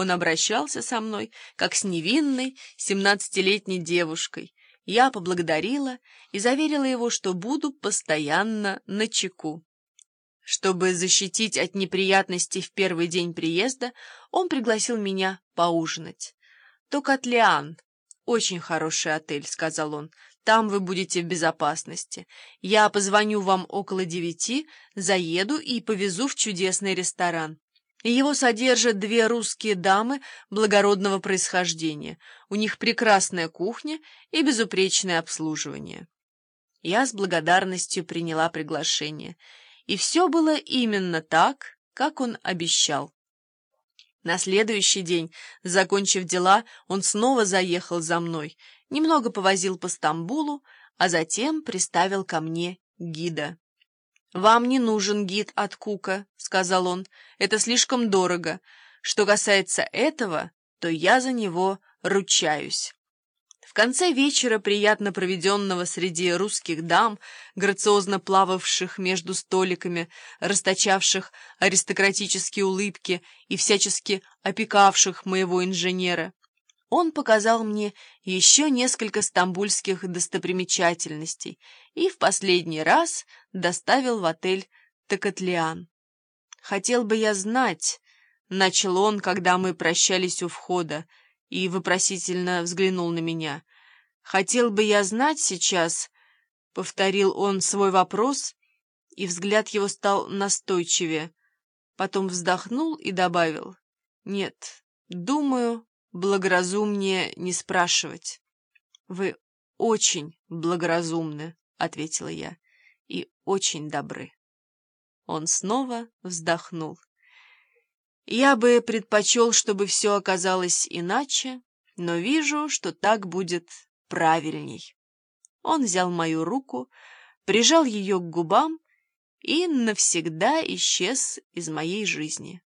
Он обращался со мной, как с невинной семнадцатилетней девушкой. Я поблагодарила и заверила его, что буду постоянно на чеку. Чтобы защитить от неприятностей в первый день приезда, он пригласил меня поужинать. «Токатлиан. Очень хороший отель», — сказал он. «Там вы будете в безопасности. Я позвоню вам около девяти, заеду и повезу в чудесный ресторан. Его содержат две русские дамы благородного происхождения. У них прекрасная кухня и безупречное обслуживание. Я с благодарностью приняла приглашение. И все было именно так, как он обещал. На следующий день, закончив дела, он снова заехал за мной, немного повозил по Стамбулу, а затем приставил ко мне гида. «Вам не нужен гид от Кука», — сказал он. «Это слишком дорого. Что касается этого, то я за него ручаюсь». В конце вечера, приятно проведенного среди русских дам, грациозно плававших между столиками, расточавших аристократические улыбки и всячески опекавших моего инженера, он показал мне еще несколько стамбульских достопримечательностей и в последний раз доставил в отель Токатлиан. «Хотел бы я знать», — начал он, когда мы прощались у входа, и вопросительно взглянул на меня. «Хотел бы я знать сейчас», — повторил он свой вопрос, и взгляд его стал настойчивее. Потом вздохнул и добавил. «Нет, думаю...» благоразумнее не спрашивать. — Вы очень благоразумны, — ответила я, — и очень добры. Он снова вздохнул. Я бы предпочел, чтобы все оказалось иначе, но вижу, что так будет правильней. Он взял мою руку, прижал ее к губам и навсегда исчез из моей жизни.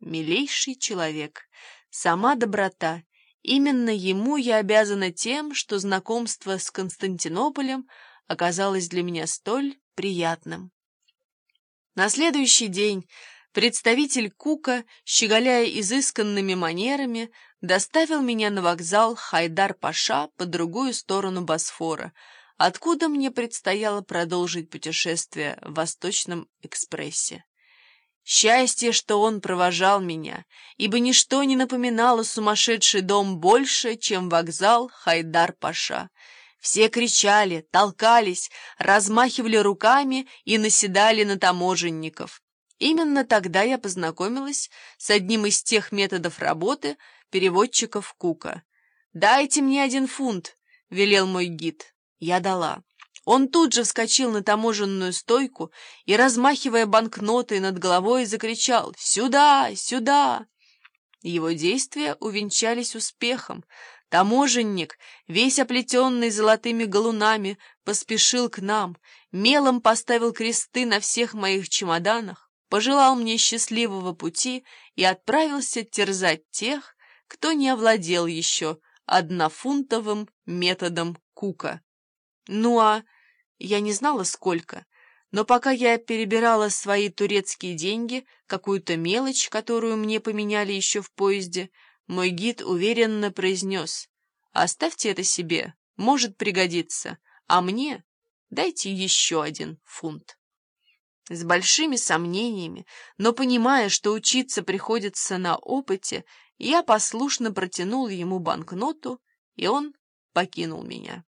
Милейший человек — Сама доброта. Именно ему я обязана тем, что знакомство с Константинополем оказалось для меня столь приятным. На следующий день представитель Кука, щеголяя изысканными манерами, доставил меня на вокзал Хайдар-Паша по другую сторону Босфора, откуда мне предстояло продолжить путешествие в Восточном экспрессе. Счастье, что он провожал меня, ибо ничто не напоминало сумасшедший дом больше, чем вокзал Хайдар-Паша. Все кричали, толкались, размахивали руками и наседали на таможенников. Именно тогда я познакомилась с одним из тех методов работы переводчиков Кука. «Дайте мне один фунт», — велел мой гид. Я дала. Он тут же вскочил на таможенную стойку и, размахивая банкноты над головой, закричал «Сюда! Сюда!». Его действия увенчались успехом. Таможенник, весь оплетенный золотыми галунами, поспешил к нам, мелом поставил кресты на всех моих чемоданах, пожелал мне счастливого пути и отправился терзать тех, кто не овладел еще однофунтовым методом Кука. Ну а я не знала, сколько, но пока я перебирала свои турецкие деньги, какую-то мелочь, которую мне поменяли еще в поезде, мой гид уверенно произнес «Оставьте это себе, может пригодиться, а мне дайте еще один фунт». С большими сомнениями, но понимая, что учиться приходится на опыте, я послушно протянул ему банкноту, и он покинул меня.